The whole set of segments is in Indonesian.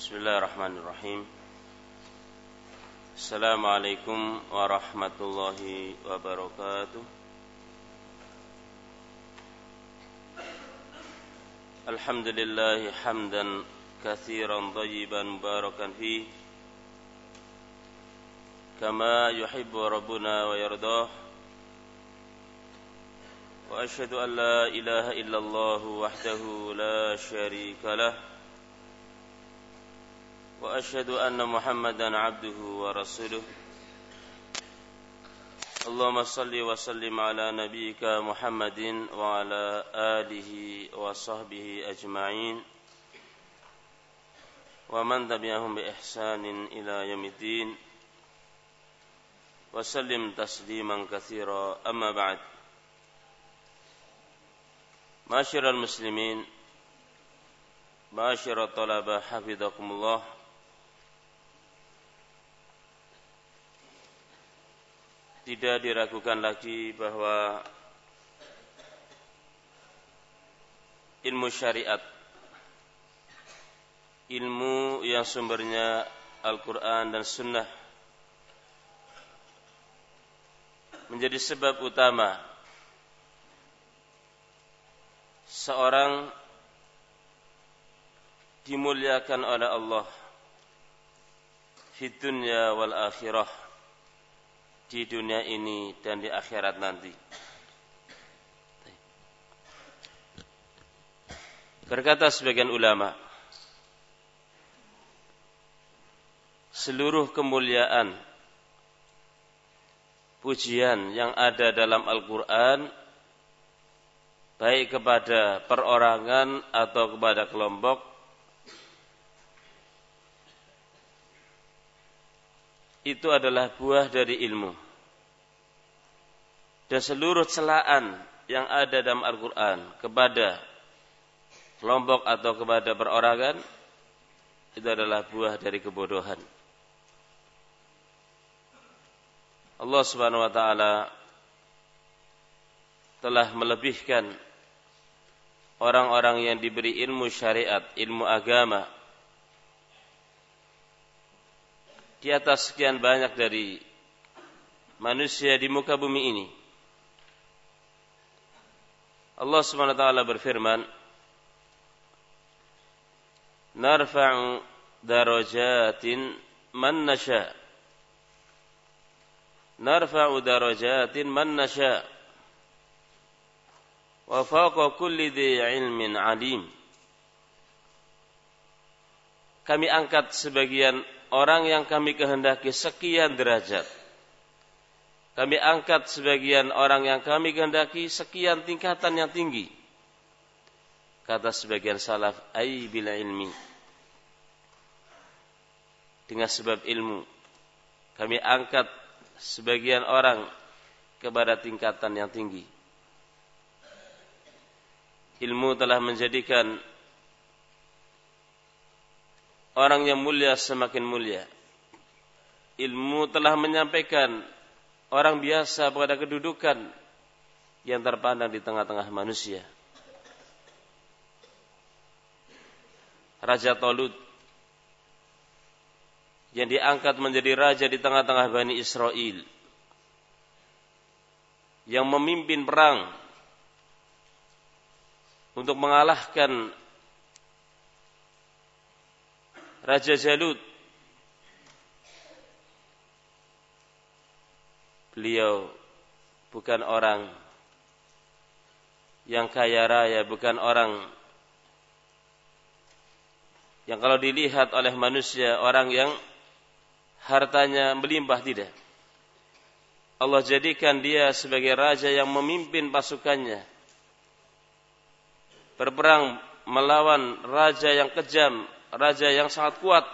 بسم الله الرحمن الرحيم السلام عليكم ورحمة الله وبركاته الحمد لله حمدا كثيرا طيبا مباركا فيه كما يحب ربنا ويرضاه واشهد ان لا اله الا الله وحده لا شريك له وأشهد أن محمدا عبده ورسوله. اللهم صل وسلم على نبيك محمد وعلى آله وصحبه أجمعين. ومن تبعهم بإحسان إلى يوم الدين. وسلم تسليما كثيرا. أما بعد. معاشر المسلمين معاشر الطلبة حفظكم الله. Tidak diragukan lagi bahwa ilmu syariat ilmu yang sumbernya Al-Quran dan Sunnah menjadi sebab utama seorang dimuliakan oleh Allah di dunia wal akhirah di dunia ini dan di akhirat nanti. Berkata sebagian ulama, seluruh kemuliaan pujian yang ada dalam Al-Quran baik kepada perorangan atau kepada kelompok itu adalah buah dari ilmu. Dan seluruh celaan yang ada dalam Al-Quran kepada kelompok atau kepada perorangan itu adalah buah dari kebodohan. Allah Subhanahu wa taala telah melebihkan orang-orang yang diberi ilmu syariat, ilmu agama di atas sekian banyak dari manusia di muka bumi ini. Allah Subhanahu wa taala berfirman, "Narfa'u darajatin man nasha." Narfa'u darajatin man nasha. Wa fawqa kulli dhi ilmin alim. Kami angkat sebagian orang yang kami kehendaki sekian derajat. Kami angkat sebagian orang yang kami kehendaki sekian tingkatan yang tinggi. Kata sebagian salaf, ai bila ilmi. Dengan sebab ilmu. Kami angkat sebagian orang kepada tingkatan yang tinggi. Ilmu telah menjadikan orang yang mulia semakin mulia. Ilmu telah menyampaikan orang biasa pada kedudukan yang terpandang di tengah-tengah manusia. Raja Tolut yang diangkat menjadi raja di tengah-tengah Bani Israel yang memimpin perang untuk mengalahkan Raja Jalut. Beliau bukan orang yang kaya raya, bukan orang yang kalau dilihat oleh manusia orang yang hartanya melimpah tidak. Allah jadikan dia sebagai raja yang memimpin pasukannya. Berperang melawan raja yang kejam, raja yang sangat kuat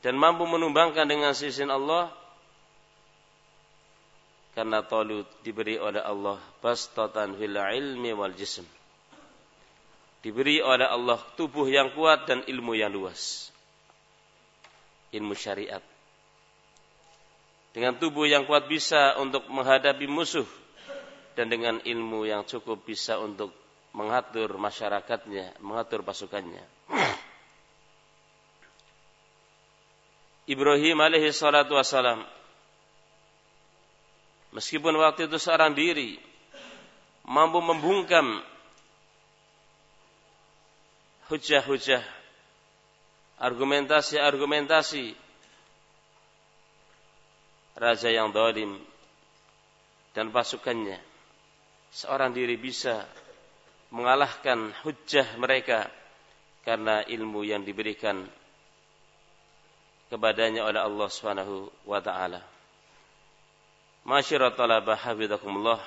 dan mampu menumbangkan dengan sisi Allah karena Talut diberi oleh Allah bastatan fil ilmi wal jism. Diberi oleh Allah tubuh yang kuat dan ilmu yang luas. Ilmu syariat. Dengan tubuh yang kuat bisa untuk menghadapi musuh dan dengan ilmu yang cukup bisa untuk mengatur masyarakatnya, mengatur pasukannya. Ibrahim alaihi salatu wassalam meskipun waktu itu seorang diri mampu membungkam hujah-hujah argumentasi-argumentasi raja yang dolim dan pasukannya seorang diri bisa mengalahkan hujah mereka karena ilmu yang diberikan kepadanya oleh Allah Subhanahu wa taala. Masyirat talabah hafizakumullah.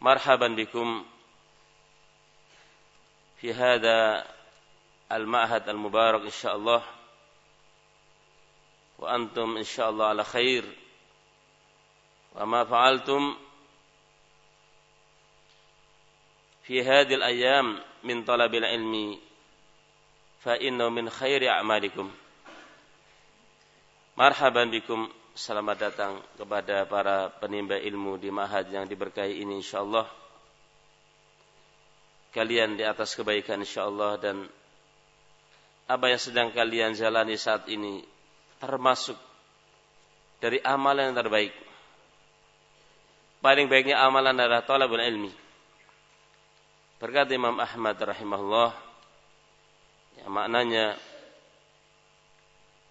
Marhaban bikum fi hada al-ma'had al-mubarak insyaallah. Wa antum insyaallah ala khair. Wa ma fa'altum fi hadhihi al-ayyam min talabil ilmi fa innahu min khairi a'malikum. Marhaban bikum, selamat datang kepada para penimba ilmu di Mahad yang diberkahi ini insyaallah. Kalian di atas kebaikan insyaallah dan apa yang sedang kalian jalani saat ini termasuk dari amalan yang terbaik. Paling baiknya amalan adalah talabul ilmi. Berkata Imam Ahmad rahimahullah, ya, maknanya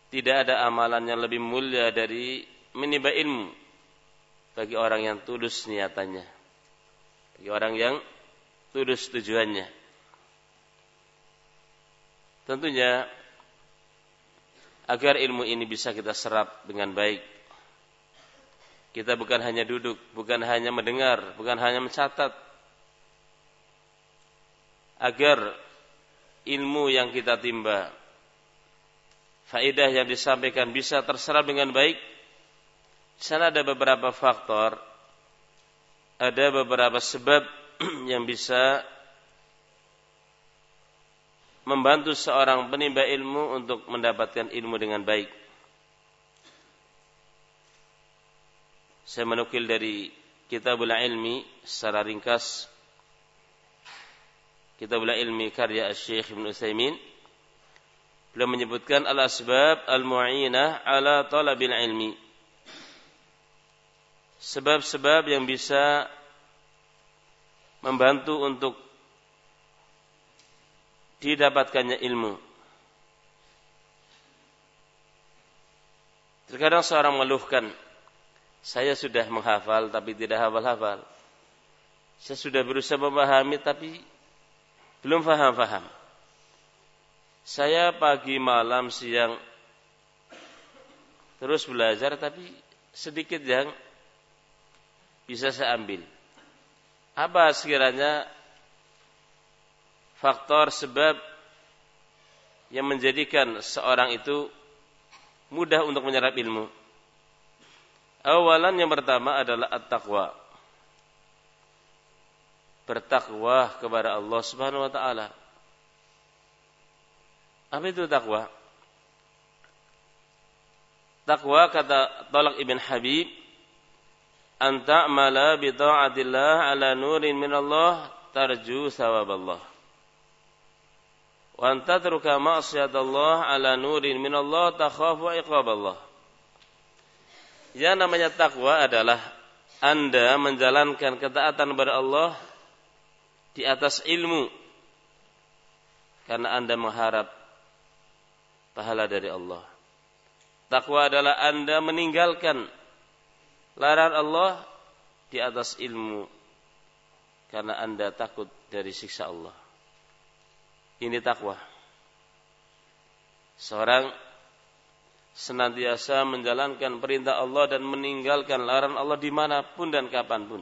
tidak ada amalan yang lebih mulia dari menimba ilmu bagi orang yang tulus niatannya. Bagi orang yang tulus tujuannya. Tentunya agar ilmu ini bisa kita serap dengan baik. Kita bukan hanya duduk, bukan hanya mendengar, bukan hanya mencatat. Agar ilmu yang kita timba faedah yang disampaikan bisa terserap dengan baik, di sana ada beberapa faktor, ada beberapa sebab yang bisa membantu seorang penimba ilmu untuk mendapatkan ilmu dengan baik. Saya menukil dari Kitabul Ilmi secara ringkas. Kitabul Ilmi karya Syekh Ibn Utsaimin Beliau menyebutkan al-asbab al-mu'inah ala talabil ilmi. Sebab-sebab yang bisa membantu untuk didapatkannya ilmu. Terkadang seorang mengeluhkan, saya sudah menghafal tapi tidak hafal-hafal. Saya sudah berusaha memahami tapi belum faham-faham. Saya pagi malam siang terus belajar tapi sedikit yang bisa saya ambil. Apa sekiranya faktor sebab yang menjadikan seorang itu mudah untuk menyerap ilmu? Awalan yang pertama adalah at-taqwa. Bertakwa kepada Allah Subhanahu wa taala. Apa itu takwa? Takwa kata Tolak ibn Habib, anta mala bi ta'atillah ala nurin min Allah tarju sawab Allah. Wa anta truka Allah ala nurin min Allah takhafu iqab Allah. Yang namanya takwa adalah anda menjalankan ketaatan kepada Allah di atas ilmu karena Anda mengharap pahala dari Allah. Takwa adalah Anda meninggalkan larangan Allah di atas ilmu karena Anda takut dari siksa Allah. Ini takwa. Seorang senantiasa menjalankan perintah Allah dan meninggalkan larangan Allah di mana pun dan kapan pun.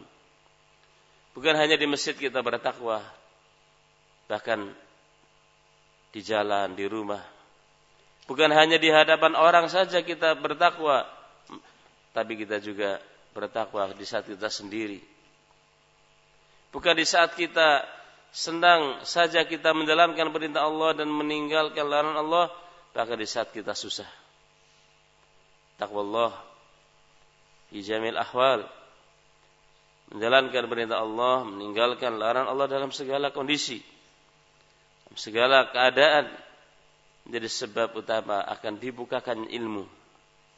Bukan hanya di masjid kita bertakwa, bahkan di jalan, di rumah, Bukan hanya di hadapan orang saja kita bertakwa, tapi kita juga bertakwa di saat kita sendiri. Bukan di saat kita senang saja kita menjalankan perintah Allah dan meninggalkan larangan Allah, bahkan di saat kita susah. Takwa Allah di jamil ahwal menjalankan perintah Allah, meninggalkan larangan Allah dalam segala kondisi, segala keadaan menjadi sebab utama akan dibukakan ilmu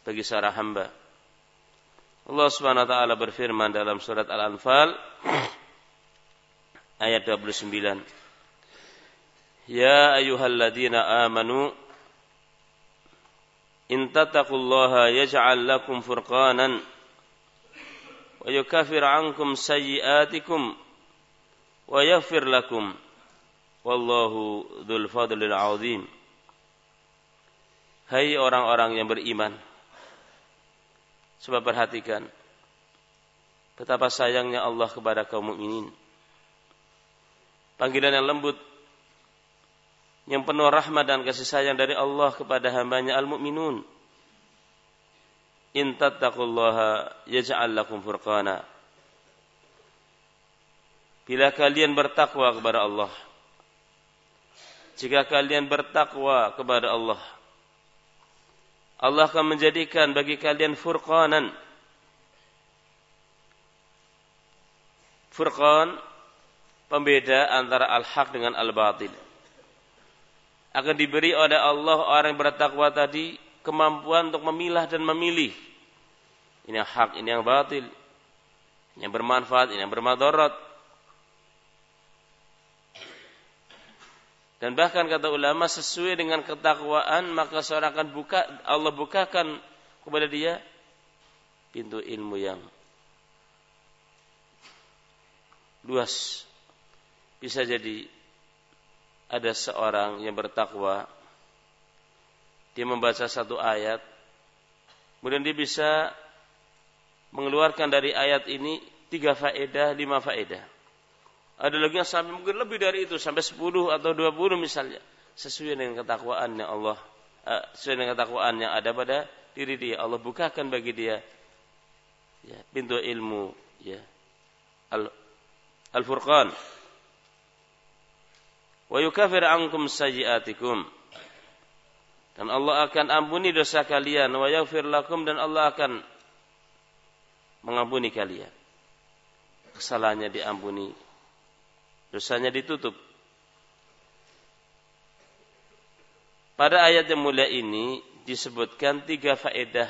bagi seorang hamba. Allah Subhanahu wa taala berfirman dalam surat Al-Anfal ayat 29. Ya ayyuhalladzina amanu in tattaqullaha yaj'al lakum furqanan wa yukaffir 'ankum sayyi'atikum wa yaghfir lakum wallahu dzul fadlil 'adzim. Hai orang-orang yang beriman Coba perhatikan betapa sayangnya Allah kepada kaum mukminin. Panggilan yang lembut yang penuh rahmat dan kasih sayang dari Allah kepada hambanya al-mu'minun. In tattaqullaha lakum furqana. Bila kalian bertakwa kepada Allah, jika kalian bertakwa kepada Allah, Allah akan menjadikan bagi kalian furqanan. Furqan pembeda antara al-haq dengan al-batil. Akan diberi oleh Allah orang yang bertakwa tadi kemampuan untuk memilah dan memilih. Ini yang hak, ini yang batil. Ini yang bermanfaat, ini yang bermadarat. Dan bahkan kata ulama sesuai dengan ketakwaan maka seorang akan buka Allah bukakan kepada dia pintu ilmu yang luas. Bisa jadi ada seorang yang bertakwa dia membaca satu ayat kemudian dia bisa mengeluarkan dari ayat ini tiga faedah, lima faedah. Ada lagi yang sampai mungkin lebih dari itu, sampai 10 atau 20 misalnya. Sesuai dengan ketakwaan yang Allah, uh, sesuai dengan ketakwaan yang ada pada diri dia. Allah bukakan bagi dia ya, pintu ilmu, ya. Al Al-Furqan. Wa yukafir ankum sayyiatikum. Dan Allah akan ampuni dosa kalian wa yaghfir lakum dan Allah akan mengampuni kalian. Kesalahannya diampuni, dosanya ditutup. Pada ayat yang mulia ini disebutkan tiga faedah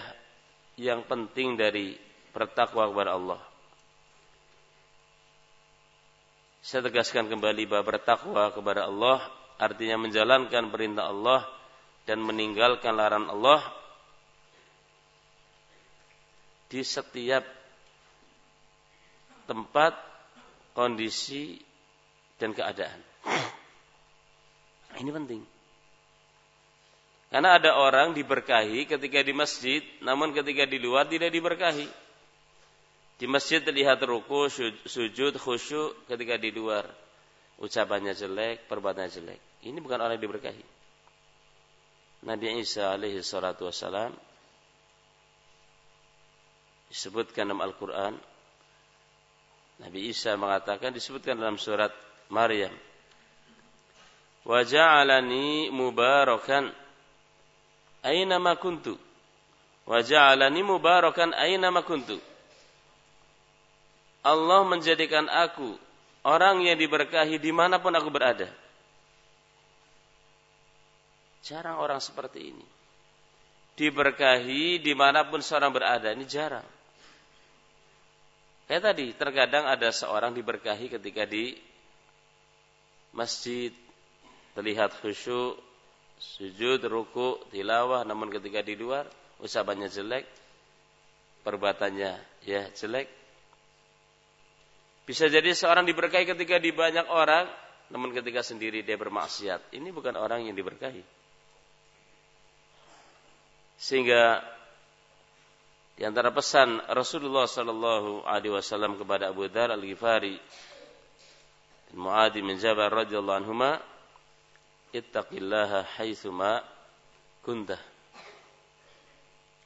yang penting dari bertakwa kepada Allah. Saya tegaskan kembali bahwa bertakwa kepada Allah artinya menjalankan perintah Allah dan meninggalkan larangan Allah di setiap tempat, kondisi, dan keadaan. Ini penting. Karena ada orang diberkahi ketika di masjid, namun ketika di luar tidak diberkahi. Di masjid terlihat ruku, sujud, khusyuk, ketika di luar ucapannya jelek, perbuatannya jelek. Ini bukan orang yang diberkahi. Nabi Isa alaihi salatu wassalam disebutkan dalam Al-Quran. Nabi Isa mengatakan disebutkan dalam surat Maryam. Wa ja'alani mubarakan aina ma kuntu. Wa ja'alani mubarakan aina ma kuntu. Allah menjadikan aku orang yang diberkahi di mana pun aku berada. Jarang orang seperti ini. Diberkahi di mana pun seorang berada. Ini jarang. Kayak tadi, terkadang ada seorang diberkahi ketika di masjid terlihat khusyuk, sujud, ruku, tilawah, namun ketika di luar ucapannya jelek, perbuatannya ya jelek. Bisa jadi seorang diberkahi ketika di banyak orang, namun ketika sendiri dia bermaksiat. Ini bukan orang yang diberkahi. Sehingga di antara pesan Rasulullah Sallallahu Alaihi Wasallam kepada Abu Dhar Al Ghifari Mu'adz bin Jabal radhiyallahu anhuma ittaqillaha haitsuma kunta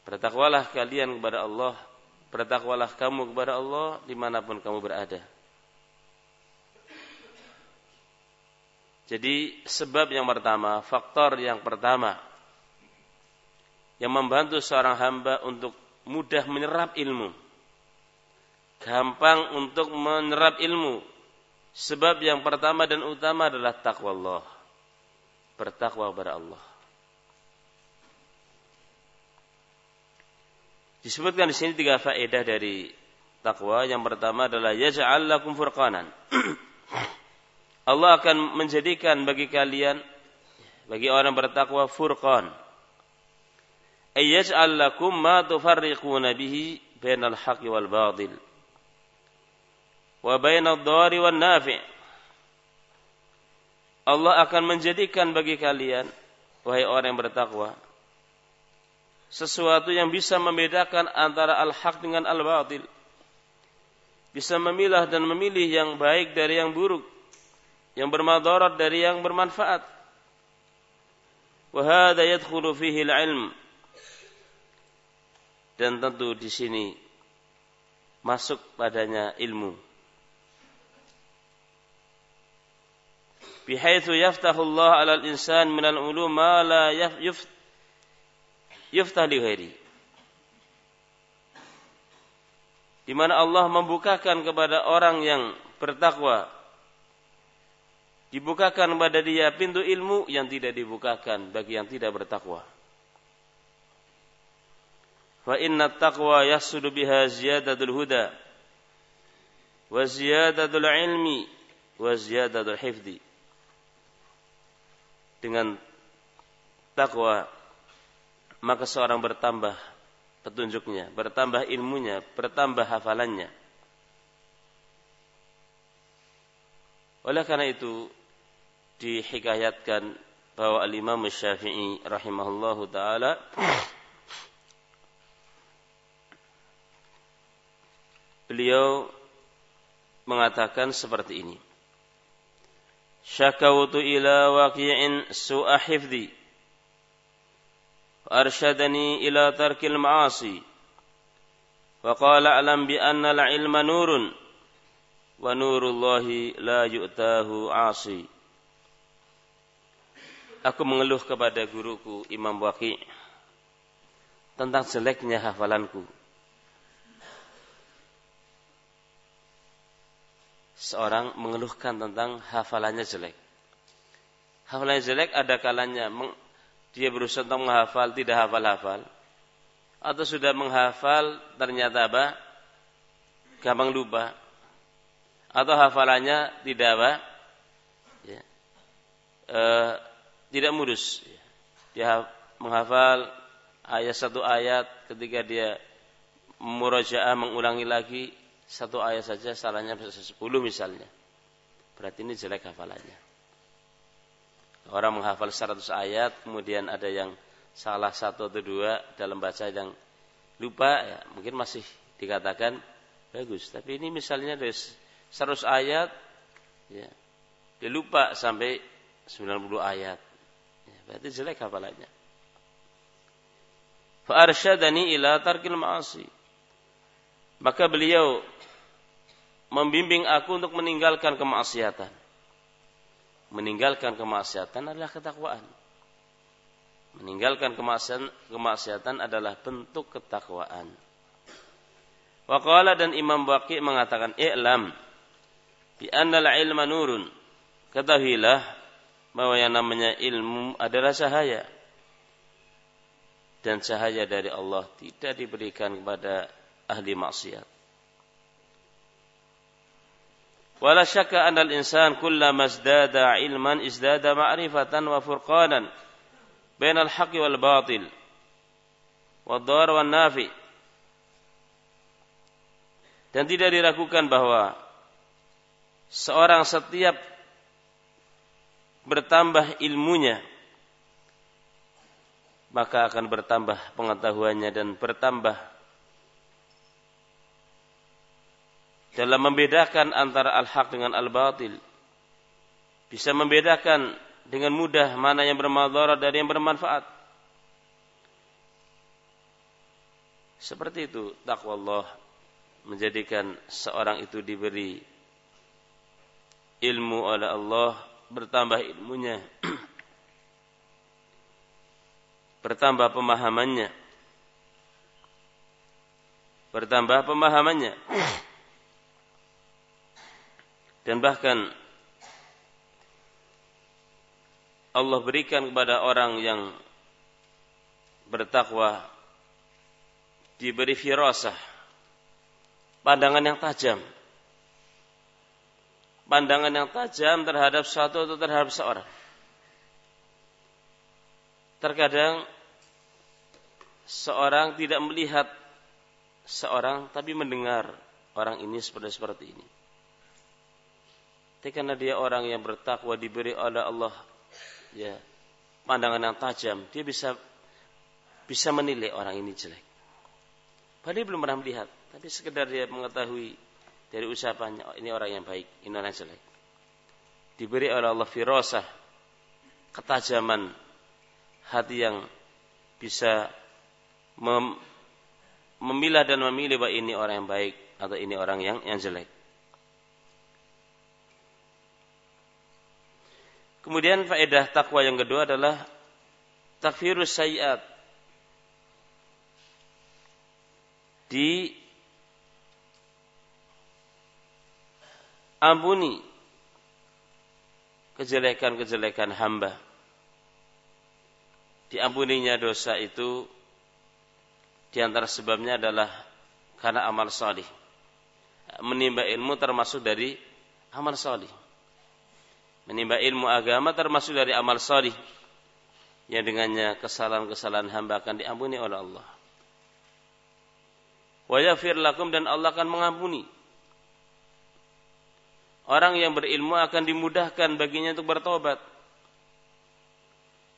Bertakwalah kalian kepada Allah Bertakwalah kamu kepada Allah di mana pun kamu berada Jadi sebab yang pertama, faktor yang pertama yang membantu seorang hamba untuk mudah menyerap ilmu. Gampang untuk menyerap ilmu Sebab yang pertama dan utama adalah takwa Allah. Bertakwa kepada Allah. Disebutkan di sini tiga faedah dari takwa. Yang pertama adalah yaj'al lakum furqanan. Allah akan menjadikan bagi kalian bagi orang bertakwa furqan. Ay ma tufarriquna bihi bainal haqqi wal batil wa bainad dhari wan nafi'. Allah akan menjadikan bagi kalian wahai orang yang bertakwa sesuatu yang bisa membedakan antara al-haq dengan al-batil. Bisa memilah dan memilih yang baik dari yang buruk, yang bermadarat dari yang bermanfaat. Wa yadkhulu fihi al-ilm. Dan tentu di sini masuk padanya ilmu. Bihaitsu yaftahu Allah 'ala al-insan min al-ulum ma la li ghairi. Di mana Allah membukakan kepada orang yang bertakwa dibukakan kepada dia pintu ilmu yang tidak dibukakan bagi yang tidak bertakwa. Fa inna taqwa yahsudu biha ziyadatul huda wa ziyadatul ilmi wa ziyadatul hifdi. Dengan takwa maka seorang bertambah petunjuknya, bertambah ilmunya, bertambah hafalannya. Oleh karena itu dihikayatkan bahwa al-Imam Syafi'i rahimahullahu taala beliau mengatakan seperti ini. Syakawtu ila waqi'in su'a hifdi وأرشدني إلى ترك المعاصي وقال أعلم بأن العلم نور ونور الله لا يؤتاه عاصي Aku mengeluh kepada guruku Imam Waqi tentang jeleknya hafalanku. Seorang mengeluhkan tentang hafalannya jelek. Hafalannya jelek ada kalanya dia berusaha untuk menghafal tidak hafal-hafal. Atau sudah menghafal ternyata apa? Gampang lupa. Atau hafalannya tidak apa? Ya, e, tidak murus dia menghafal ayat satu ayat ketika dia murajaah mengulangi lagi satu ayat saja salahnya bisa sepuluh misalnya berarti ini jelek hafalannya Orang menghafal 100 ayat, kemudian ada yang salah satu atau dua dalam baca yang lupa, ya, mungkin masih dikatakan bagus. Tapi ini misalnya dari 100 ayat, ya, dia lupa sampai 90 ayat. Ya, berarti jelek hafalannya. Fa'arsyadani ila tarkil ma'asi. Maka beliau membimbing aku untuk meninggalkan kemaksiatan meninggalkan kemaksiatan adalah ketakwaan. Meninggalkan kemaksiatan, kemaksiatan adalah bentuk ketakwaan. Waqala dan Imam Baqi mengatakan, "I'lam bi annal ilma nurun." Ketahuilah bahwa yang namanya ilmu adalah cahaya. Dan cahaya dari Allah tidak diberikan kepada ahli maksiat. Wala syaka anna al-insan kulla mazdada ilman izdada ma'rifatan wa furqanan bainal haqi wal batil wa dar wa nafi. Dan tidak diragukan bahwa seorang setiap bertambah ilmunya maka akan bertambah pengetahuannya dan bertambah dalam membedakan antara al-haq dengan al-batil. Bisa membedakan dengan mudah mana yang bermadarat dari yang bermanfaat. Seperti itu takwa Allah menjadikan seorang itu diberi ilmu oleh Allah bertambah ilmunya bertambah pemahamannya bertambah pemahamannya dan bahkan Allah berikan kepada orang yang bertakwa diberi firasah, pandangan yang tajam. Pandangan yang tajam terhadap satu atau terhadap seorang. Terkadang seorang tidak melihat seorang tapi mendengar orang ini seperti seperti ini. Tapi karena dia orang yang bertakwa diberi oleh Allah ya pandangan yang tajam, dia bisa bisa menilai orang ini jelek. Padahal belum pernah melihat, tapi sekedar dia mengetahui dari ucapannya, oh, ini orang yang baik, ini orang yang jelek. Diberi oleh Allah firasah, ketajaman hati yang bisa mem memilah dan memilih bahwa ini orang yang baik atau ini orang yang yang jelek. Kemudian faedah takwa yang kedua adalah takfirus sayiat. Di ampuni kejelekan-kejelekan hamba. Diampuninya dosa itu di antara sebabnya adalah karena amal salih. Menimba ilmu termasuk dari amal salih menimba ilmu agama termasuk dari amal salih yang dengannya kesalahan-kesalahan hamba akan diampuni oleh Allah. Wa lakum dan Allah akan mengampuni. Orang yang berilmu akan dimudahkan baginya untuk bertobat.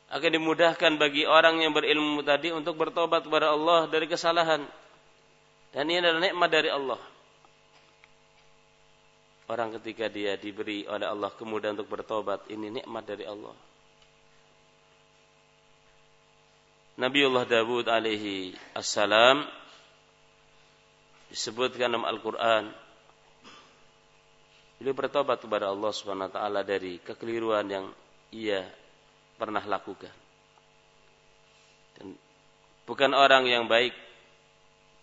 Akan dimudahkan bagi orang yang berilmu tadi untuk bertobat kepada Allah dari kesalahan. Dan ini adalah nikmat dari Allah. Orang ketika dia diberi oleh Allah kemudahan untuk bertobat, ini nikmat dari Allah. Nabiullah Dawud alaihi assalam disebutkan dalam Al-Quran beliau bertobat kepada Allah taala dari kekeliruan yang ia pernah lakukan. Dan bukan orang yang baik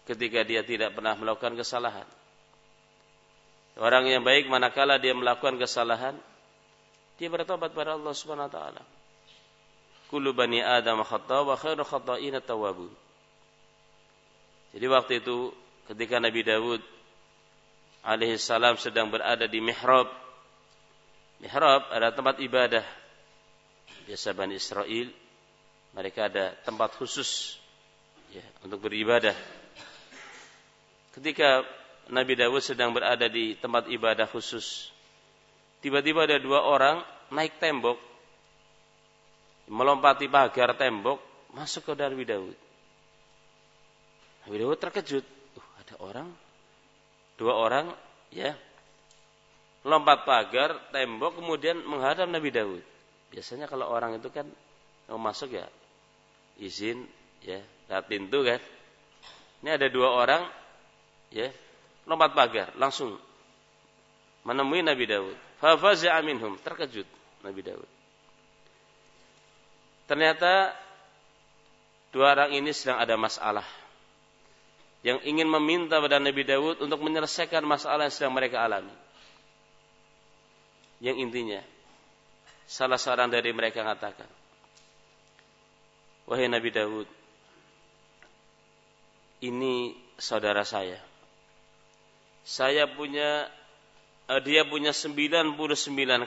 ketika dia tidak pernah melakukan kesalahan. Orang yang baik manakala dia melakukan kesalahan, dia bertobat pada Allah Subhanahu wa taala. Kullu bani Adam khata wa khairu khata'in tawwabun. Jadi waktu itu ketika Nabi Dawud alaihi salam sedang berada di mihrab. Mihrab ada tempat ibadah. Biasa Bani Israel mereka ada tempat khusus ya, untuk beribadah. Ketika Nabi Dawud sedang berada di tempat ibadah khusus. Tiba-tiba ada dua orang naik tembok, melompati pagar tembok, masuk ke Nabi Dawud. Nabi Dawud terkejut. Uh, ada orang, dua orang, ya, lompat pagar, tembok, kemudian menghadap Nabi Dawud. Biasanya kalau orang itu kan mau masuk ya izin, ya, lewat pintu kan. Ini ada dua orang, ya, lompat pagar langsung menemui Nabi Daud. Fafaza'a minhum, terkejut Nabi Daud. Ternyata dua orang ini sedang ada masalah yang ingin meminta pada Nabi Daud untuk menyelesaikan masalah yang sedang mereka alami. Yang intinya, salah seorang dari mereka mengatakan, Wahai Nabi Daud, ini saudara saya saya punya uh, dia punya 99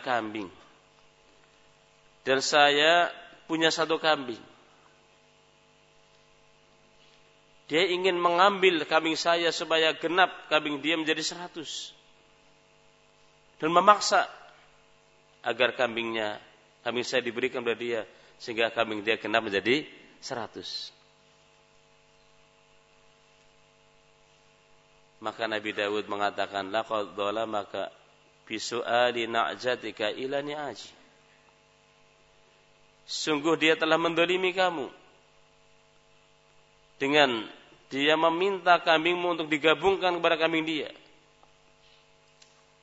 kambing. Dan saya punya satu kambing. Dia ingin mengambil kambing saya supaya genap kambing dia menjadi 100. Dan memaksa agar kambingnya kambing saya diberikan kepada dia sehingga kambing dia genap menjadi 100. Maka Nabi Dawud mengatakan, Laqad maka bisu'ali na'jatika ila ni'aji. Sungguh dia telah mendolimi kamu. Dengan dia meminta kambingmu untuk digabungkan kepada kambing dia.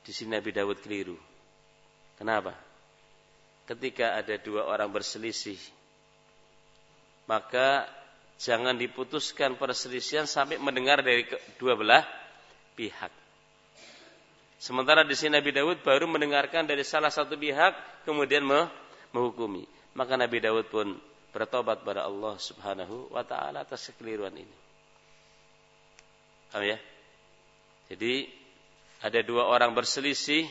Di sini Nabi Dawud keliru. Kenapa? Ketika ada dua orang berselisih, maka jangan diputuskan perselisihan sampai mendengar dari dua belah pihak. Sementara di sini Nabi Daud baru mendengarkan dari salah satu pihak kemudian menghukumi. Maka Nabi Daud pun bertobat pada Allah Subhanahu wa taala atas kekeliruan ini. Paham ya? Jadi ada dua orang berselisih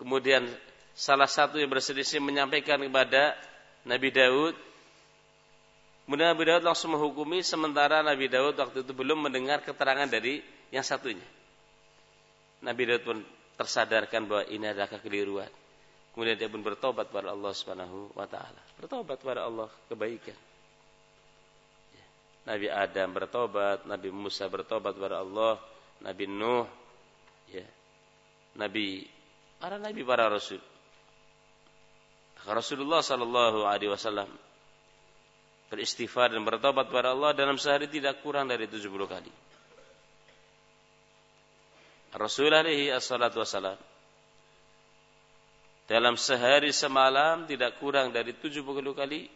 kemudian salah satu yang berselisih menyampaikan kepada Nabi Daud kemudian Nabi Daud langsung menghukumi sementara Nabi Daud waktu itu belum mendengar keterangan dari yang satunya. Nabi Daud pun tersadarkan bahwa ini adalah kekeliruan. Kemudian dia pun bertobat kepada Allah Subhanahu wa taala. Bertobat kepada Allah kebaikan. Nabi Adam bertobat, Nabi Musa bertobat kepada Allah, Nabi Nuh, ya, Nabi para nabi para rasul. Rasulullah Sallallahu Alaihi Wasallam beristighfar dan bertobat kepada Allah dalam sehari tidak kurang dari 70 kali. Rasul alaihi assalatu wassalam dalam sehari semalam tidak kurang dari 70 kali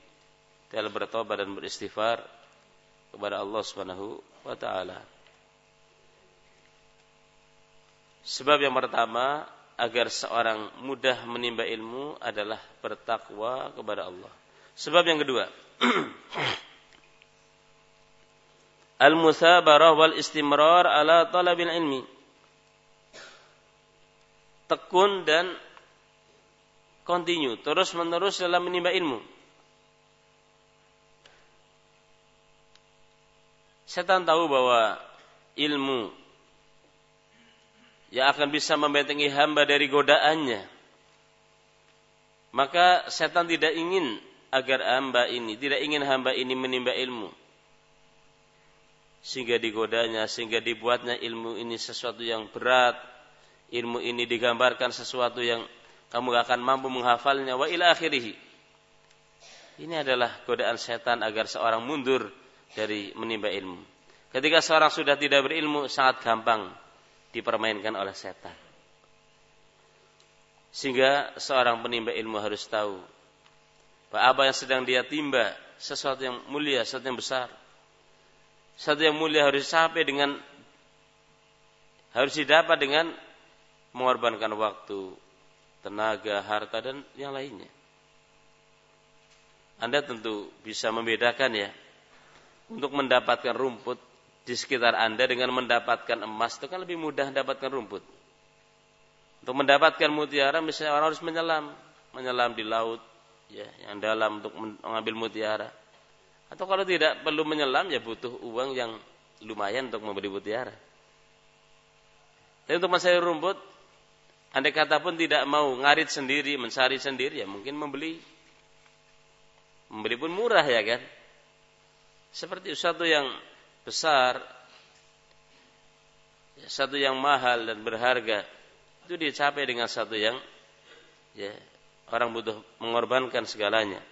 dalam bertobat dan beristighfar kepada Allah Subhanahu wa taala. Sebab yang pertama agar seorang mudah menimba ilmu adalah bertakwa kepada Allah. Sebab yang kedua, al-musabarah wal istimrar ala talabil ilmi. Tekun dan continue, terus menerus dalam menimba ilmu. Setan tahu bahwa ilmu yang akan bisa membentengi hamba dari godaannya. Maka setan tidak ingin agar hamba ini, tidak ingin hamba ini menimba ilmu. Sehingga digodanya, sehingga dibuatnya ilmu ini sesuatu yang berat. Ilmu ini digambarkan sesuatu yang kamu gak akan mampu menghafalnya. Wa ila akhirih. Ini adalah godaan setan agar seorang mundur dari menimba ilmu. Ketika seorang sudah tidak berilmu, sangat gampang dipermainkan oleh setan. Sehingga seorang penimba ilmu harus tahu bahwa apa yang sedang dia timba sesuatu yang mulia, sesuatu yang besar. Sesuatu yang mulia harus sampai dengan harus didapat dengan mengorbankan waktu, tenaga, harta dan yang lainnya. Anda tentu bisa membedakan ya untuk mendapatkan rumput di sekitar Anda dengan mendapatkan emas itu kan lebih mudah mendapatkan rumput. Untuk mendapatkan mutiara misalnya orang harus menyelam, menyelam di laut ya yang dalam untuk mengambil mutiara. Atau kalau tidak perlu menyelam ya butuh uang yang lumayan untuk membeli mutiara. Tapi untuk mencari rumput, andai kata pun tidak mau ngarit sendiri, mencari sendiri, ya mungkin membeli. Membeli pun murah ya kan seperti satu yang besar, satu yang mahal dan berharga, itu dicapai dengan satu yang ya, orang butuh mengorbankan segalanya.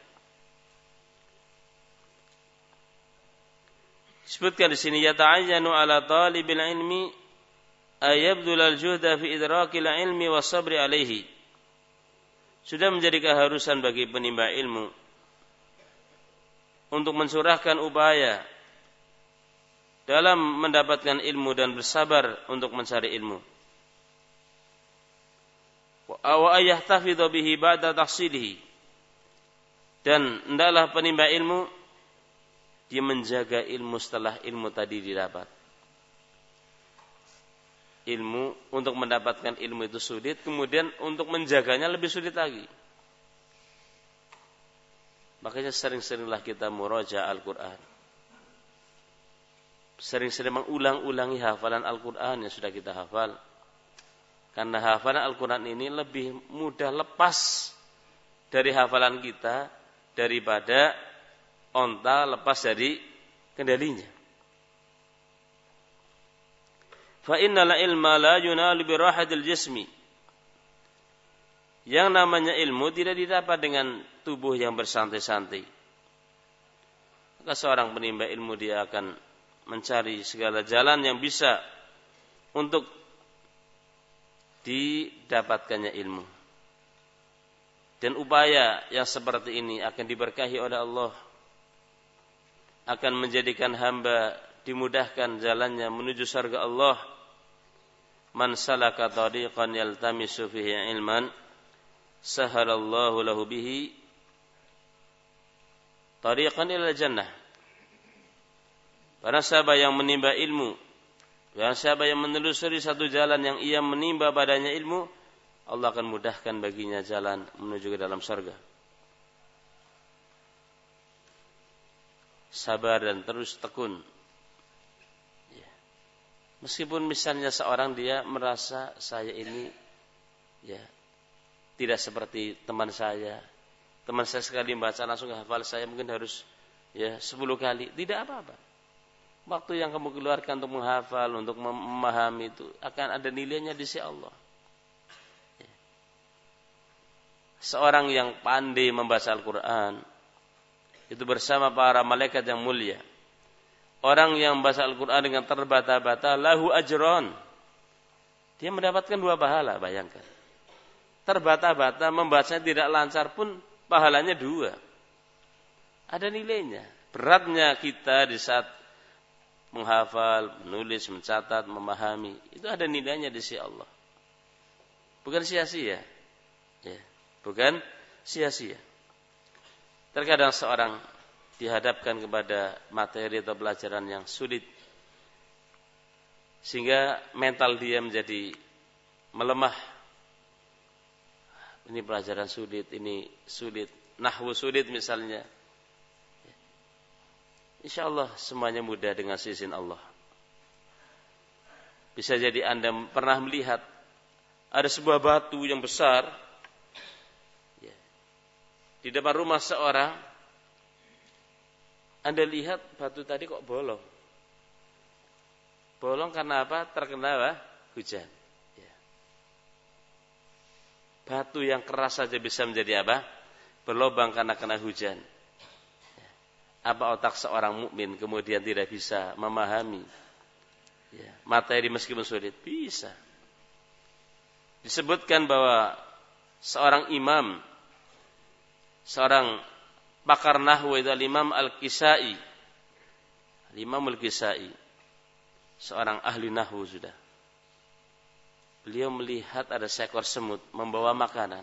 Disebutkan di sini ya ta'ayyanu ala talibil ilmi ayabdul al-juhda fi idrakil ilmi wa sabri alaihi. Sudah menjadi keharusan bagi penimba ilmu untuk mencurahkan upaya dalam mendapatkan ilmu dan bersabar untuk mencari ilmu. Wa ayahtafidhu bihi ba'da tahsilihi. Dan hendaklah penimba ilmu dia menjaga ilmu setelah ilmu tadi didapat. Ilmu untuk mendapatkan ilmu itu sulit, kemudian untuk menjaganya lebih sulit lagi. Makanya sering-seringlah kita muraja Al-Quran. Sering-sering mengulang-ulangi hafalan Al-Quran yang sudah kita hafal. Karena hafalan Al-Quran ini lebih mudah lepas dari hafalan kita daripada onta lepas dari kendalinya. Fa innal ilma la yunalu bi jismi. Yang namanya ilmu tidak didapat dengan tubuh yang bersantai-santai. Maka seorang penimba ilmu dia akan mencari segala jalan yang bisa untuk didapatkannya ilmu. Dan upaya yang seperti ini akan diberkahi oleh Allah. Akan menjadikan hamba dimudahkan jalannya menuju surga Allah. Man salaka tariqan yaltamisu fihi ilman sahalallahu lahu bihi tariqan ila jannah. Para sahabat yang menimba ilmu yang siapa yang menelusuri satu jalan yang ia menimba padanya ilmu, Allah akan mudahkan baginya jalan menuju ke dalam surga. Sabar dan terus tekun. Meskipun misalnya seorang dia merasa saya ini ya tidak seperti teman saya. Teman saya sekali membaca langsung hafal saya mungkin harus ya sepuluh kali. Tidak apa-apa waktu yang kamu keluarkan untuk menghafal, untuk memahami itu akan ada nilainya di sisi Allah. Ya. Seorang yang pandai membaca Al-Quran itu bersama para malaikat yang mulia. Orang yang membaca Al-Quran dengan terbata-bata lahu ajron. Dia mendapatkan dua pahala, bayangkan. Terbata-bata membacanya tidak lancar pun pahalanya dua. Ada nilainya. Beratnya kita di saat menghafal, menulis, mencatat, memahami. Itu ada nilainya di sisi Allah. Bukan sia-sia. Ya, bukan sia-sia. Terkadang seorang dihadapkan kepada materi atau pelajaran yang sulit sehingga mental dia menjadi melemah. Ini pelajaran sulit, ini sulit, nahwu sulit misalnya. Insya Allah semuanya mudah dengan sizin Allah. Bisa jadi Anda pernah melihat ada sebuah batu yang besar ya, di depan rumah seorang. Anda lihat batu tadi kok bolong. Bolong karena apa? Terkena apa? Hujan. Ya. Batu yang keras saja bisa menjadi apa? Berlobang karena kena hujan apa otak seorang mukmin kemudian tidak bisa memahami ya, materi meskipun sulit bisa disebutkan bahwa seorang imam seorang pakar nahwu itu imam al-kisai imam al-kisai seorang ahli nahwu sudah beliau melihat ada seekor semut membawa makanan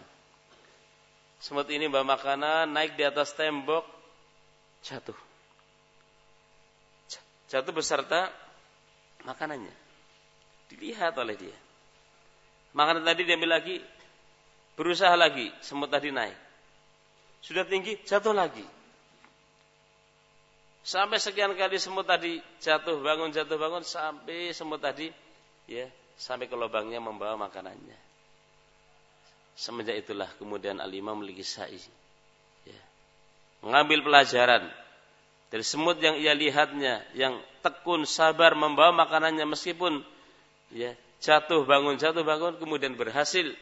semut ini bawa makanan naik di atas tembok jatuh. Jatuh beserta makanannya. Dilihat oleh dia. Makanan tadi diambil lagi, berusaha lagi, semut tadi naik. Sudah tinggi, jatuh lagi. Sampai sekian kali semut tadi jatuh bangun jatuh bangun sampai semut tadi ya sampai ke lubangnya membawa makanannya. Semenjak itulah kemudian Al-Imam Al-Kisai mengambil pelajaran dari semut yang ia lihatnya yang tekun sabar membawa makanannya meskipun ya jatuh bangun jatuh bangun kemudian berhasil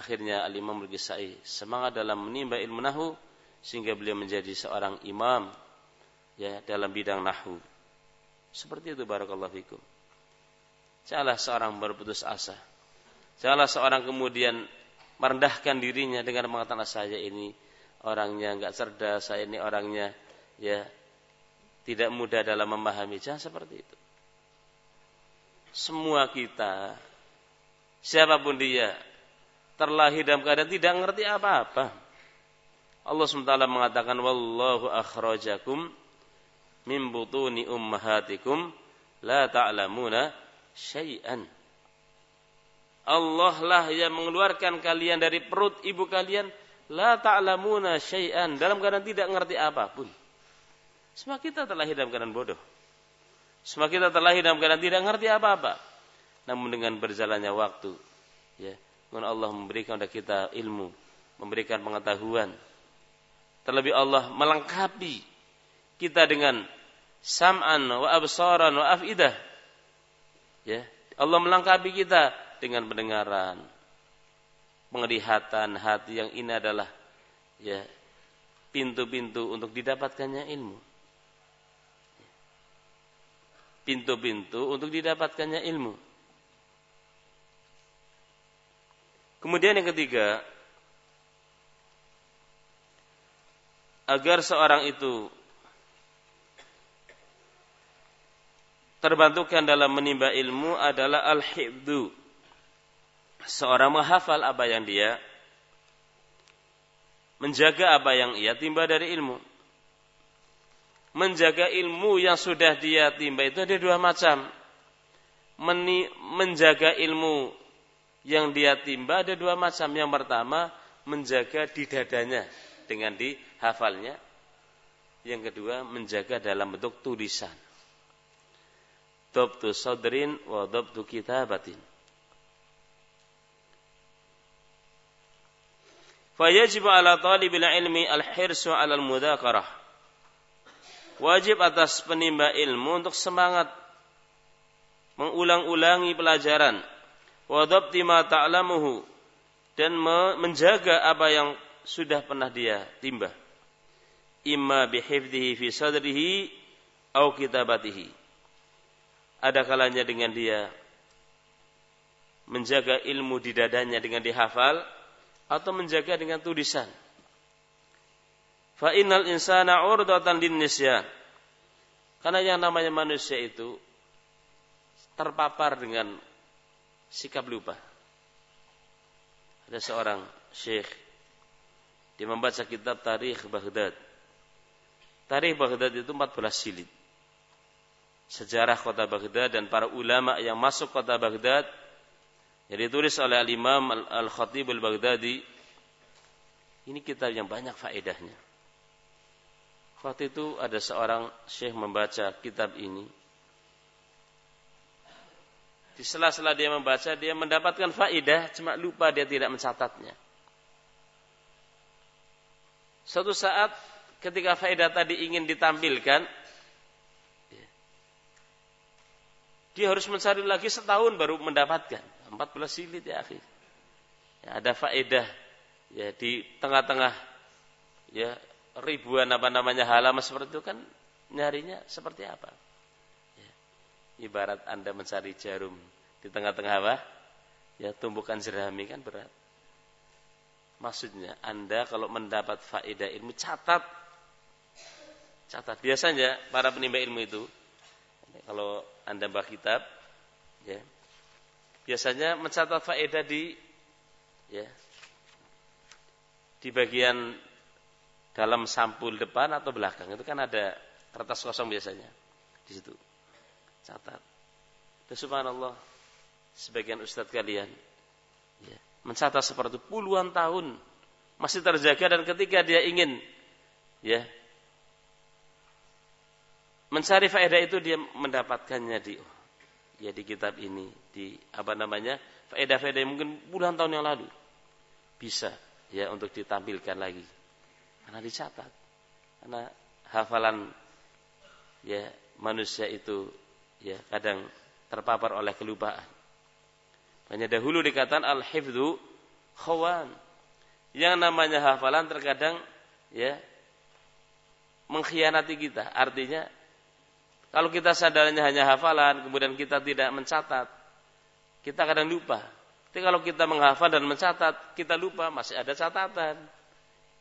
akhirnya al-imam al-Ghazali semangat dalam menimba ilmu nahu sehingga beliau menjadi seorang imam ya dalam bidang nahu seperti itu barakallahu fikum janganlah seorang berputus asa janganlah seorang kemudian merendahkan dirinya dengan mengatakan saya ini orangnya nggak cerdas, saya ini orangnya ya tidak mudah dalam memahami. Jangan seperti itu. Semua kita, siapa pun dia, terlahir dalam keadaan tidak ngerti apa-apa. Allah SWT mengatakan, Wallahu akhrajakum min butuni ummahatikum la ta'lamuna syai'an. Allah lah yang mengeluarkan kalian dari perut ibu kalian la ta'lamuna syai'an dalam keadaan tidak mengerti apa pun. Semua kita terlahir dalam keadaan bodoh. Semua kita terlahir dalam keadaan tidak mengerti apa-apa. Namun dengan berjalannya waktu, ya, Allah memberikan kepada kita ilmu, memberikan pengetahuan. Terlebih Allah melengkapi kita dengan sam'an wa absaran wa afidah. Ya, Allah melengkapi kita dengan pendengaran, penglihatan hati yang ini adalah ya pintu-pintu untuk didapatkannya ilmu. Pintu-pintu untuk didapatkannya ilmu. Kemudian yang ketiga, agar seorang itu terbantukan dalam menimba ilmu adalah al-hibdu seorang menghafal apa yang dia menjaga apa yang ia timba dari ilmu. Menjaga ilmu yang sudah dia timba itu ada dua macam. menjaga ilmu yang dia timba ada dua macam. Yang pertama menjaga di dadanya dengan dihafalnya. Yang kedua menjaga dalam bentuk tulisan. Dobtu sadrin wa dobtu kitabatin. Fayajib ala talibil ilmi al-hirsu ala al-mudakarah. Wajib atas penimba ilmu untuk semangat mengulang-ulangi pelajaran wadabti ma ta'lamuhu. Dan menjaga apa yang sudah pernah dia timba imma bihifdihi fi sadrihi au kitabatihi. Ada kalanya dengan dia menjaga ilmu di dadanya dengan dihafal atau menjaga dengan tulisan. Fa innal insana urdatan linnisyan karena yang namanya manusia itu terpapar dengan sikap lupa. Ada seorang syekh dia membaca kitab Tarikh Baghdad. Tarikh Baghdad itu 14 silid. Sejarah kota Baghdad dan para ulama yang masuk kota Baghdad yang ditulis oleh Al-Imam Al-Khatib Al-Baghdadi. Ini kitab yang banyak faedahnya. Waktu itu ada seorang syekh membaca kitab ini di sela-sela dia membaca, dia mendapatkan faidah, cuma lupa dia tidak mencatatnya. Suatu saat ketika faedah tadi ingin ditampilkan, dia harus mencari lagi setahun baru mendapatkan. 14 silid ya akhir. Ya, ada faedah ya di tengah-tengah ya ribuan apa namanya halaman seperti itu kan nyarinya seperti apa? Ibarat Anda mencari jarum di tengah-tengah apa? Ya tumbukan jerami kan berat. Maksudnya Anda kalau mendapat faedah ilmu catat. Catat. Biasanya para penimba ilmu itu kalau Anda baca kitab ya biasanya mencatat faedah di ya di bagian dalam sampul depan atau belakang itu kan ada kertas kosong biasanya di situ catat. Dan subhanallah, sebagian ustadz kalian. Ya, mencatat seperti itu puluhan tahun masih terjaga dan ketika dia ingin ya mencari faedah itu dia mendapatkannya di ya di kitab ini di apa namanya faedah-faedah mungkin puluhan tahun yang lalu. Bisa ya untuk ditampilkan lagi. Karena dicatat. Karena hafalan ya manusia itu ya kadang terpapar oleh kelupaan. Hanya dahulu dikatakan al-hifdzu khawan. Yang namanya hafalan terkadang ya mengkhianati kita. Artinya kalau kita sadarnya hanya hafalan, kemudian kita tidak mencatat, kita kadang lupa. Tapi kalau kita menghafal dan mencatat, kita lupa, masih ada catatan.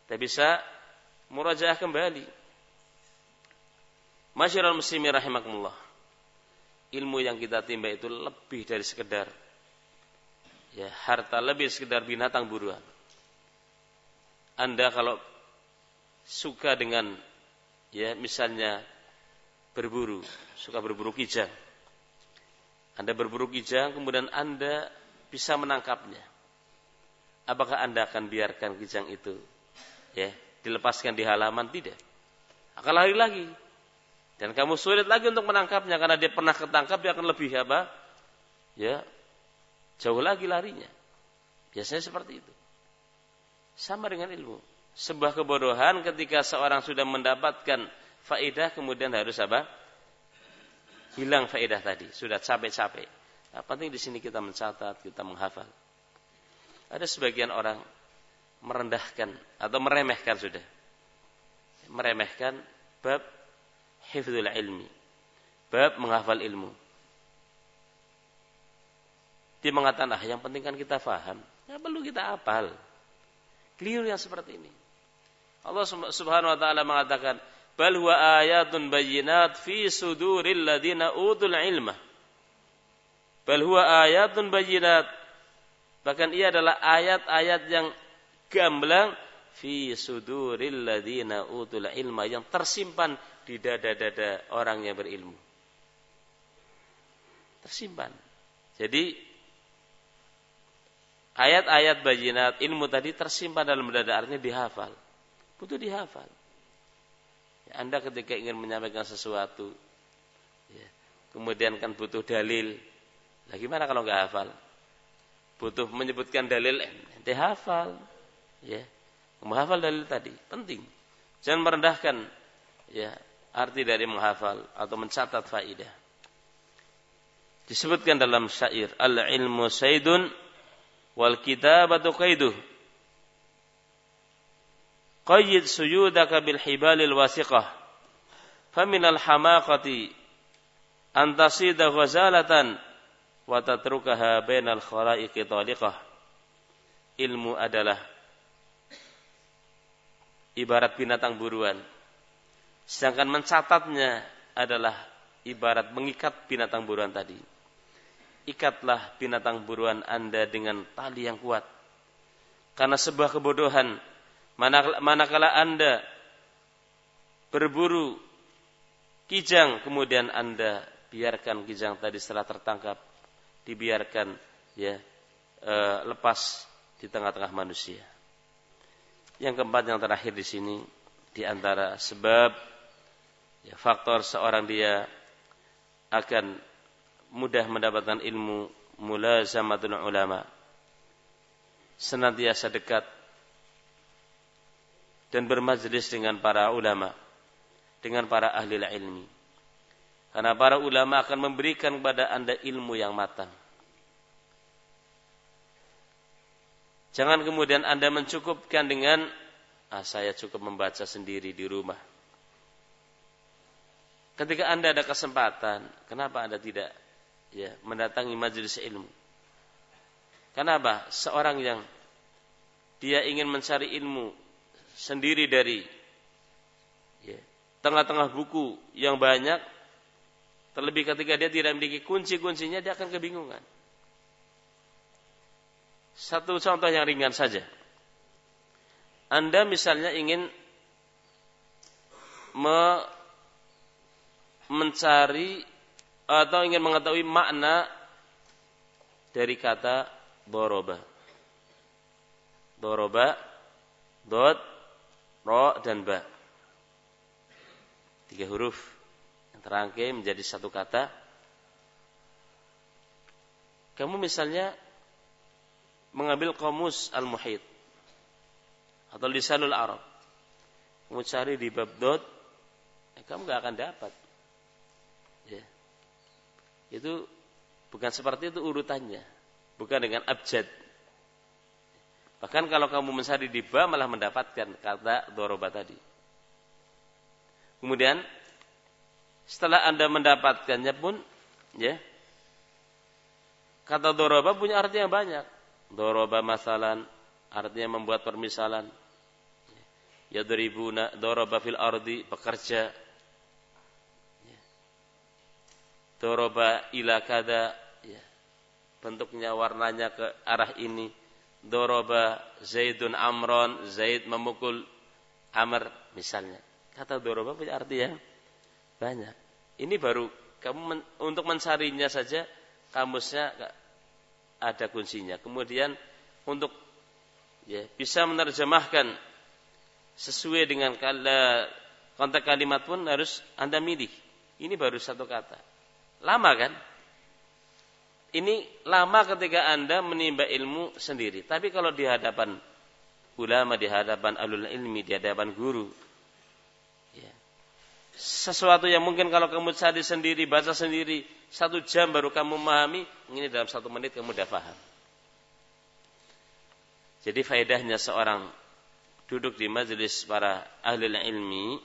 Kita bisa murajaah kembali. Masyarakat muslimin rahimakumullah ilmu yang kita timba itu lebih dari sekedar ya harta lebih sekedar binatang buruan. Anda kalau suka dengan ya misalnya berburu, suka berburu kijang. Anda berburu kijang kemudian Anda bisa menangkapnya. Apakah Anda akan biarkan kijang itu ya dilepaskan di halaman tidak? Akan lari lagi dan kamu sulit lagi untuk menangkapnya karena dia pernah ketangkap dia akan lebih apa? Ya, jauh lagi larinya. Biasanya seperti itu. Sama dengan ilmu. Sebuah kebodohan ketika seorang sudah mendapatkan faedah kemudian harus apa? Hilang faedah tadi, sudah capek-capek. Nah, penting di sini kita mencatat, kita menghafal. Ada sebagian orang merendahkan atau meremehkan sudah. Meremehkan bab hifdzul ilmi. Bab menghafal ilmu. Dia mengatakan, ah yang penting kan kita faham. Ya perlu kita hafal. Keliru yang seperti ini. Allah subhanahu wa ta'ala mengatakan, Bal huwa ayatun bayinat fi suduril ladina utul ilmah. Bal huwa ayatun bayinat. Bahkan ia adalah ayat-ayat yang gamblang fi suduril ladina utul ilma yang tersimpan di dada-dada orang yang berilmu. Tersimpan. Jadi ayat-ayat bajinat ilmu tadi tersimpan dalam dada artinya dihafal. Butuh dihafal. Ya, anda ketika ingin menyampaikan sesuatu, ya, kemudian kan butuh dalil. Nah gimana kalau nggak hafal? Butuh menyebutkan dalil, ente hafal. Ya, menghafal dalil tadi penting. Jangan merendahkan ya arti dari menghafal atau mencatat faidah. Disebutkan dalam syair al-ilmu saydun wal kitabatu qaiduh. Qayyid sujudaka bil hibalil wasiqah. Faminal hamaqati an tasida ghazalatan wa tatrukaha bainal khalaiqi taliqah. Ilmu adalah ibarat binatang buruan. Sedangkan mencatatnya adalah ibarat mengikat binatang buruan tadi ikatlah binatang buruan Anda dengan tali yang kuat. Karena sebuah kebodohan, manakala Anda berburu kijang, kemudian Anda biarkan kijang tadi setelah tertangkap, dibiarkan ya e, lepas di tengah-tengah manusia. Yang keempat yang terakhir di sini di antara sebab ya, faktor seorang dia akan mudah mendapatkan ilmu mulazamatul ulama senantiasa dekat dan bermajlis dengan para ulama dengan para ahli ilmi. Karena para ulama akan memberikan kepada anda ilmu yang matang jangan kemudian anda mencukupkan dengan ah, saya cukup membaca sendiri di rumah ketika anda ada kesempatan kenapa anda tidak ya mendatangi majelis ilmu. Kenapa? Seorang yang dia ingin mencari ilmu sendiri dari ya, tengah-tengah buku yang banyak, terlebih ketika dia tidak memiliki kunci-kuncinya, dia akan kebingungan. Satu contoh yang ringan saja. Anda misalnya ingin me mencari atau ingin mengetahui makna dari kata doroba. Doroba, dot, ro, dan ba. Tiga huruf yang terangkai menjadi satu kata. Kamu misalnya mengambil komus al-muhid atau lisanul Arab. Kamu cari di bab dot, ya kamu gak akan dapat. Ya itu bukan seperti itu urutannya. Bukan dengan abjad. Bahkan kalau kamu mencari di ba malah mendapatkan kata doroba tadi. Kemudian setelah Anda mendapatkannya pun ya kata doroba punya arti yang banyak. Doroba masalan artinya membuat permisalan. Ya doribuna doroba fil ardi bekerja doroba ila kada ya. bentuknya warnanya ke arah ini. Doroba zaidun amron zaid memukul amr misalnya. Kata doroba punya arti ya banyak. Ini baru kamu men, untuk mencarinya saja kamusnya ada kuncinya kemudian untuk ya bisa menerjemahkan sesuai dengan kala konteks kalimat pun harus anda milih ini baru satu kata Lama kan? Ini lama ketika Anda menimba ilmu sendiri. Tapi kalau di hadapan ulama, di hadapan alul ilmi, di hadapan guru, sesuatu yang mungkin kalau kamu cari sendiri, baca sendiri, satu jam baru kamu memahami, ini dalam satu menit kamu sudah paham. Jadi faedahnya seorang duduk di majelis para ahli ilmi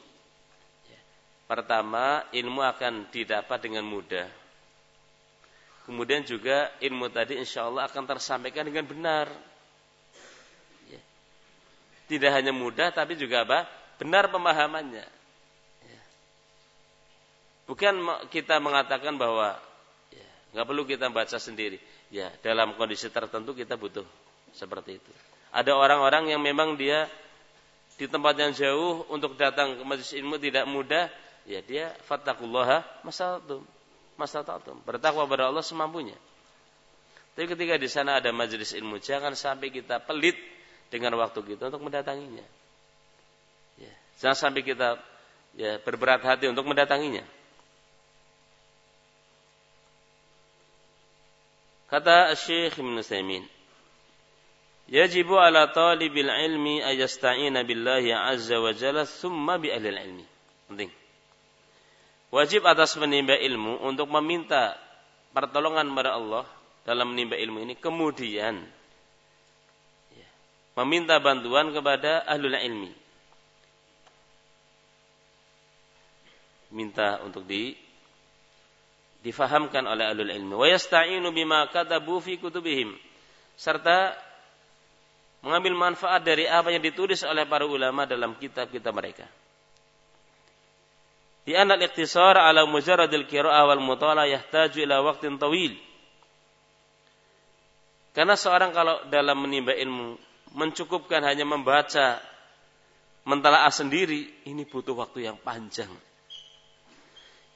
Pertama, ilmu akan didapat dengan mudah. Kemudian juga ilmu tadi insya Allah akan tersampaikan dengan benar. Ya. Tidak hanya mudah, tapi juga apa? Benar pemahamannya. Bukan kita mengatakan bahwa ya, perlu kita baca sendiri. Ya, dalam kondisi tertentu kita butuh seperti itu. Ada orang-orang yang memang dia di tempat yang jauh untuk datang ke majelis ilmu tidak mudah, ya dia fattakullaha masatum masatum bertakwa kepada Allah semampunya Tapi ketika di sana ada majelis ilmu, jangan sampai kita pelit dengan waktu kita untuk mendatanginya. Ya, jangan sampai kita ya berberat hati untuk mendatanginya. Kata Syekh Ibn Taimin, Yajibu ala talibil ilmi ayasta'ina billahi azza wa jalla thumma bi ahli ilmi. Penting. Wajib atas menimba ilmu untuk meminta pertolongan kepada Allah dalam menimba ilmu ini kemudian ya, meminta bantuan kepada ahlul ilmi. Minta untuk di difahamkan oleh ahlul ilmi wa yasta'inu bima katabu fi kutubihim serta mengambil manfaat dari apa yang ditulis oleh para ulama dalam kitab-kitab mereka. Di anal iktisar ala mujarradil qira'ah wal mutala yahtaju ila waqtin tawil. Karena seorang kalau dalam menimba ilmu mencukupkan hanya membaca mentalaah sendiri, ini butuh waktu yang panjang.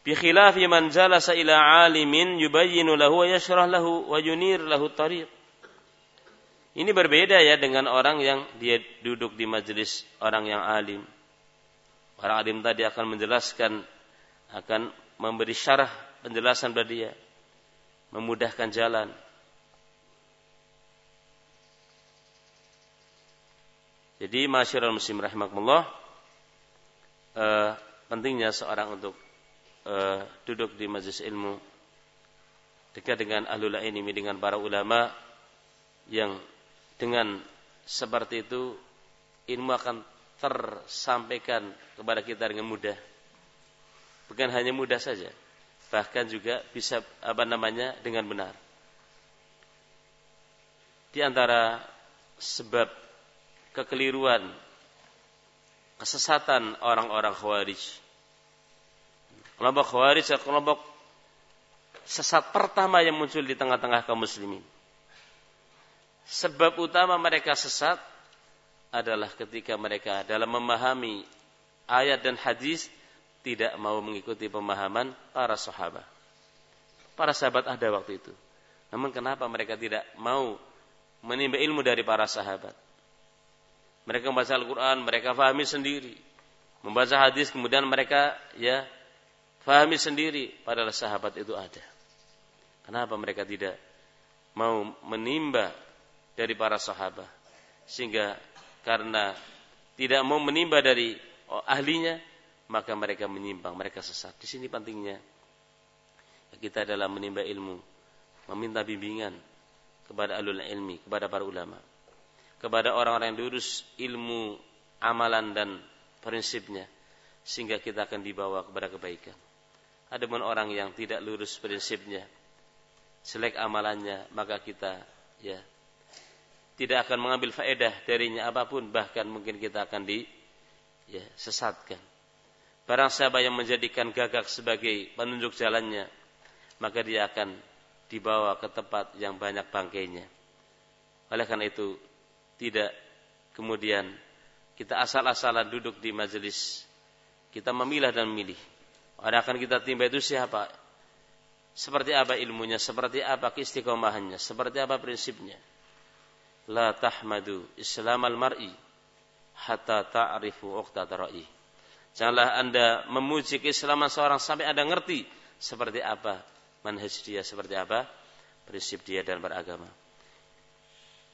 Khilafi man jalasa ila alimin wa yashrah lahu wa yunir lahu tariq. Ini berbeda ya dengan orang yang dia duduk di majelis orang yang alim. Orang alim tadi akan menjelaskan, akan memberi syarah penjelasan pada dia, memudahkan jalan. Jadi masyarakat muslim rahimakumullah eh, pentingnya seorang untuk uh, duduk di majelis ilmu dekat dengan ahlul ilmi dengan para ulama yang dengan seperti itu ilmu akan tersampaikan kepada kita dengan mudah. Bukan hanya mudah saja, bahkan juga bisa apa namanya dengan benar. Di antara sebab kekeliruan, kesesatan orang-orang Khawarij Kelompok Khawarij adalah kelompok sesat pertama yang muncul di tengah-tengah kaum muslimin. Sebab utama mereka sesat adalah ketika mereka dalam memahami ayat dan hadis tidak mau mengikuti pemahaman para sahabat. Para sahabat ada waktu itu. Namun kenapa mereka tidak mau menimba ilmu dari para sahabat? Mereka membaca Al-Quran, mereka fahami sendiri. Membaca hadis, kemudian mereka ya Fahami sendiri padahal sahabat itu ada. Kenapa mereka tidak mau menimba dari para sahabat? Sehingga karena tidak mau menimba dari oh, ahlinya, maka mereka menyimpang, mereka sesat. Di sini pentingnya kita dalam menimba ilmu, meminta bimbingan kepada alul ilmi, kepada para ulama, kepada orang-orang yang diurus ilmu, amalan dan prinsipnya, sehingga kita akan dibawa kepada kebaikan. Adapun orang yang tidak lurus prinsipnya, selek amalannya, maka kita ya tidak akan mengambil faedah darinya apa pun, bahkan mungkin kita akan di ya, sesatkan. Barang siapa yang menjadikan gagak sebagai penunjuk jalannya, maka dia akan dibawa ke tempat yang banyak bangkainya. Oleh karena itu, tidak kemudian kita asal-asalan duduk di majelis. Kita memilah dan memilih Orang akan kita timba itu siapa? Seperti apa ilmunya? Seperti apa keistiqomahannya? Seperti apa prinsipnya? La tahmadu islam al-mar'i hatta ta'rifu uqtata ra'i. Janganlah Anda memuji keislaman seorang sampai Anda ngerti seperti apa manhaj dia, seperti apa prinsip dia dan beragama.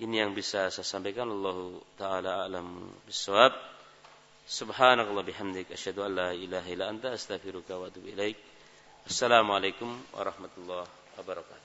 Ini yang bisa saya sampaikan Allah taala alam bisawab. Subhanakallah bihamdik asyhadu ilaha illa anta astaghfiruka wa atubu. Assalamualaikum warahmatullahi wabarakatuh.